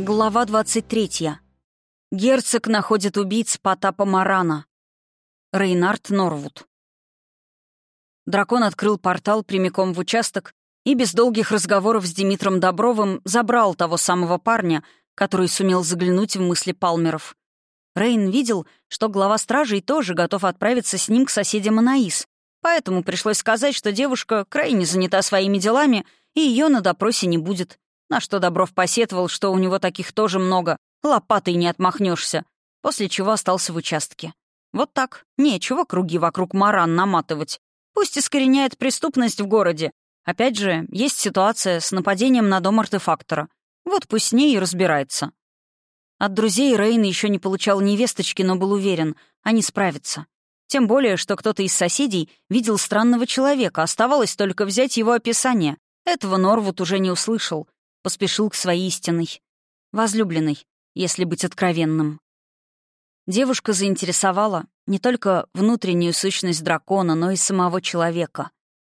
Глава 23. Герцог находит убийц Потапа Марана. Рейнард Норвуд. Дракон открыл портал прямиком в участок и без долгих разговоров с Димитром Добровым забрал того самого парня, который сумел заглянуть в мысли Палмеров. Рейн видел, что глава стражей тоже готов отправиться с ним к соседям Анаис, поэтому пришлось сказать, что девушка крайне занята своими делами, и ее на допросе не будет. На что Добров посетовал, что у него таких тоже много, лопатой не отмахнешься, после чего остался в участке. Вот так, нечего круги вокруг Маран наматывать. Пусть искореняет преступность в городе. Опять же, есть ситуация с нападением на дом артефактора. Вот пусть с ней и разбирается. От друзей Рейн еще не получал невесточки, но был уверен, они справятся. Тем более, что кто-то из соседей видел странного человека, оставалось только взять его описание. Этого Норвуд уже не услышал поспешил к своей истинной. Возлюбленной, если быть откровенным. Девушка заинтересовала не только внутреннюю сущность дракона, но и самого человека.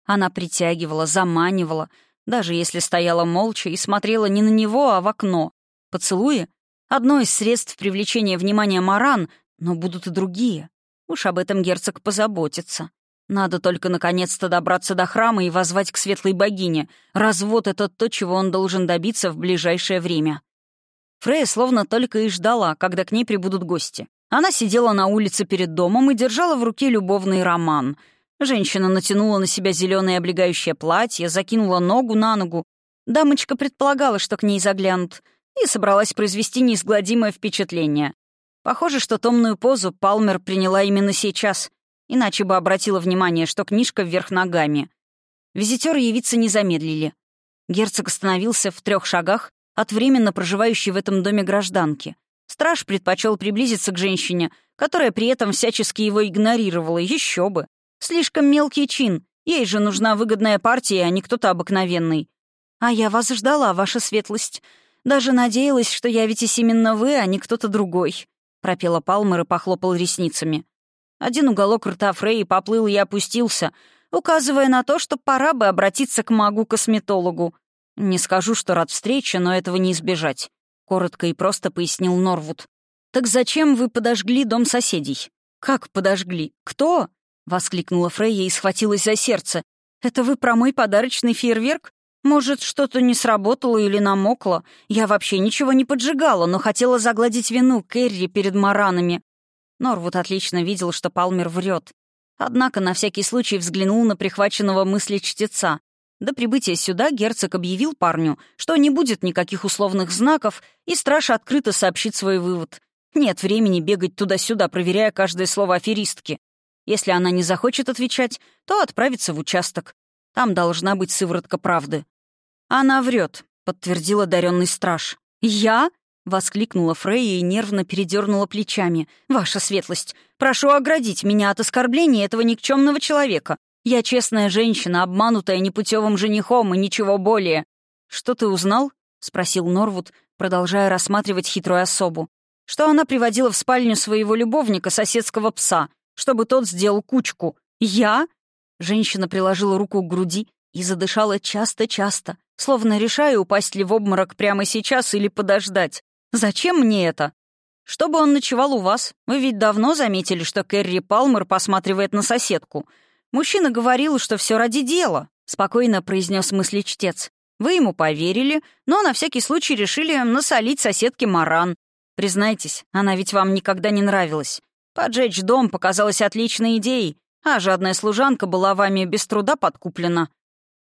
Она притягивала, заманивала, даже если стояла молча и смотрела не на него, а в окно. Поцелуи — одно из средств привлечения внимания Маран, но будут и другие. Уж об этом герцог позаботится. Надо только наконец-то добраться до храма и возвать к светлой богине. Развод — это то, чего он должен добиться в ближайшее время. Фрея словно только и ждала, когда к ней прибудут гости. Она сидела на улице перед домом и держала в руке любовный роман. Женщина натянула на себя зеленое облегающее платье, закинула ногу на ногу. Дамочка предполагала, что к ней заглянут, и собралась произвести неизгладимое впечатление. Похоже, что томную позу Палмер приняла именно сейчас — иначе бы обратила внимание, что книжка вверх ногами. Визитеры явиться не замедлили. Герцог остановился в трех шагах от временно проживающей в этом доме гражданки. Страж предпочел приблизиться к женщине, которая при этом всячески его игнорировала, еще бы. Слишком мелкий чин, ей же нужна выгодная партия, а не кто-то обыкновенный. «А я вас ждала, ваша светлость. Даже надеялась, что явитесь именно вы, а не кто-то другой», — пропела Палмер и похлопал ресницами. Один уголок рта Фрей поплыл и опустился, указывая на то, что пора бы обратиться к магу-косметологу. «Не скажу, что рад встрече, но этого не избежать», — коротко и просто пояснил Норвуд. «Так зачем вы подожгли дом соседей?» «Как подожгли? Кто?» — воскликнула Фрейя и схватилась за сердце. «Это вы про мой подарочный фейерверк? Может, что-то не сработало или намокло? Я вообще ничего не поджигала, но хотела загладить вину Кэрри перед маранами. Норвуд отлично видел, что Палмер врет. Однако на всякий случай взглянул на прихваченного мысли чтеца. До прибытия сюда герцог объявил парню, что не будет никаких условных знаков, и страж открыто сообщит свой вывод. Нет времени бегать туда-сюда, проверяя каждое слово аферистки. Если она не захочет отвечать, то отправится в участок. Там должна быть сыворотка правды. «Она врет», — подтвердил одаренный страж. «Я?» — воскликнула Фрейя и нервно передернула плечами. «Ваша светлость, прошу оградить меня от оскорбления этого никчемного человека. Я честная женщина, обманутая непутевым женихом и ничего более». «Что ты узнал?» — спросил Норвуд, продолжая рассматривать хитрую особу. «Что она приводила в спальню своего любовника, соседского пса, чтобы тот сделал кучку. Я?» Женщина приложила руку к груди и задышала часто-часто, словно решая, упасть ли в обморок прямо сейчас или подождать. Зачем мне это? Чтобы он ночевал у вас. Вы ведь давно заметили, что Кэрри Палмер посматривает на соседку. Мужчина говорил, что все ради дела, спокойно произнес мыслечтец. Вы ему поверили, но на всякий случай решили насолить соседке Маран. Признайтесь, она ведь вам никогда не нравилась. Поджечь дом показалось отличной идеей, а жадная служанка была вами без труда подкуплена.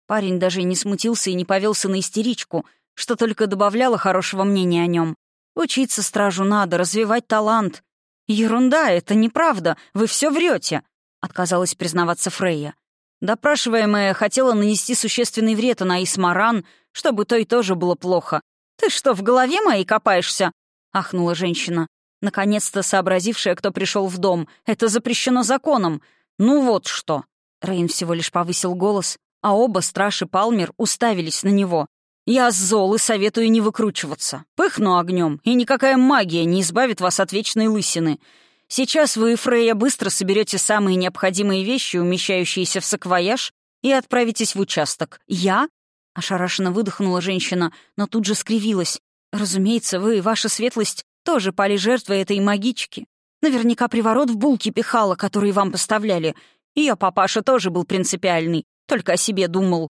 Парень даже не смутился и не повелся на истеричку, что только добавляло хорошего мнения о нем. Учиться стражу надо, развивать талант. Ерунда, это неправда, вы все врете, отказалась признаваться Фрейя. Допрашиваемая хотела нанести существенный вред Анаис Маран, чтобы той тоже было плохо. «Ты что, в голове моей копаешься?» — ахнула женщина, наконец-то сообразившая, кто пришел в дом. «Это запрещено законом. Ну вот что!» Рейн всего лишь повысил голос, а оба страши Палмер уставились на него. Я зол и советую не выкручиваться. Пыхну огнем, и никакая магия не избавит вас от вечной лысины. Сейчас вы, Фрейя, быстро соберете самые необходимые вещи, умещающиеся в саквояж, и отправитесь в участок. Я?» Ошарашенно выдохнула женщина, но тут же скривилась. Разумеется, вы, ваша светлость, тоже пали жертвой этой магички. Наверняка приворот в булки пихала, которые вам поставляли. Ее папаша тоже был принципиальный, только о себе думал.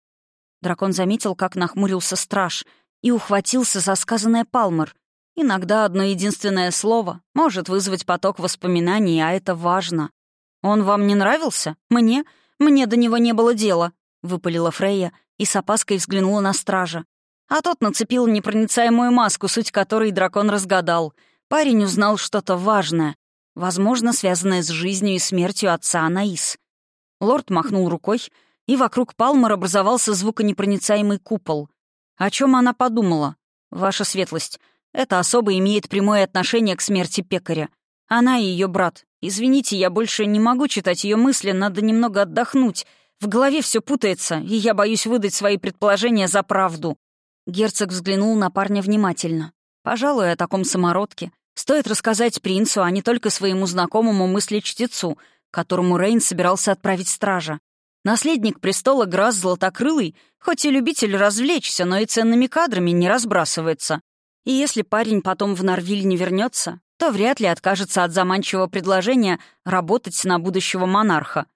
Дракон заметил, как нахмурился страж, и ухватился за сказанное Палмер. Иногда одно единственное слово может вызвать поток воспоминаний, а это важно. «Он вам не нравился? Мне? Мне до него не было дела», — выпалила Фрейя и с опаской взглянула на стража. А тот нацепил непроницаемую маску, суть которой дракон разгадал. Парень узнал что-то важное, возможно, связанное с жизнью и смертью отца Анаис. Лорд махнул рукой, и вокруг Палмер образовался звуконепроницаемый купол. О чем она подумала? «Ваша светлость, эта особа имеет прямое отношение к смерти пекаря. Она и ее брат. Извините, я больше не могу читать ее мысли, надо немного отдохнуть. В голове все путается, и я боюсь выдать свои предположения за правду». Герцог взглянул на парня внимательно. Пожалуй, о таком самородке стоит рассказать принцу, а не только своему знакомому мыслечтецу, которому Рейн собирался отправить стража. Наследник престола Грас Златокрылый, хоть и любитель развлечься, но и ценными кадрами не разбрасывается. И если парень потом в Норвиль не вернется, то вряд ли откажется от заманчивого предложения работать на будущего монарха.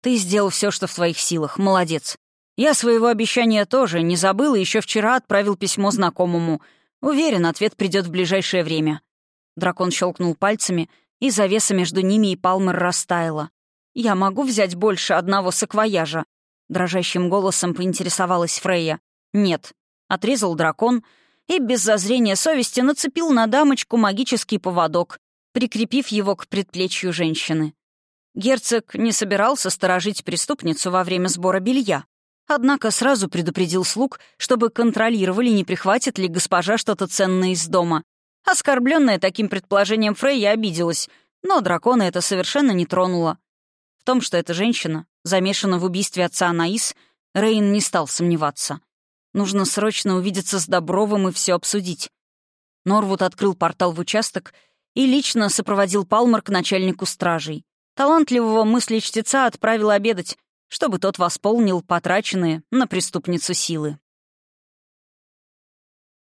Ты сделал все, что в твоих силах, молодец. Я своего обещания тоже не забыл и еще вчера отправил письмо знакомому. Уверен, ответ придет в ближайшее время». Дракон щелкнул пальцами, и завеса между ними и Палмер растаяла. «Я могу взять больше одного саквояжа?» Дрожащим голосом поинтересовалась Фрейя. «Нет», — отрезал дракон и без зазрения совести нацепил на дамочку магический поводок, прикрепив его к предплечью женщины. Герцог не собирался сторожить преступницу во время сбора белья. Однако сразу предупредил слуг, чтобы контролировали, не прихватит ли госпожа что-то ценное из дома. Оскорбленная таким предположением Фрейя обиделась, но дракона это совершенно не тронуло. В том, что эта женщина замешана в убийстве отца Анаис, Рейн не стал сомневаться. Нужно срочно увидеться с Добровым и все обсудить. Норвуд открыл портал в участок и лично сопроводил Палмер к начальнику стражей. Талантливого мысли чтеца отправил обедать, чтобы тот восполнил потраченные на преступницу силы.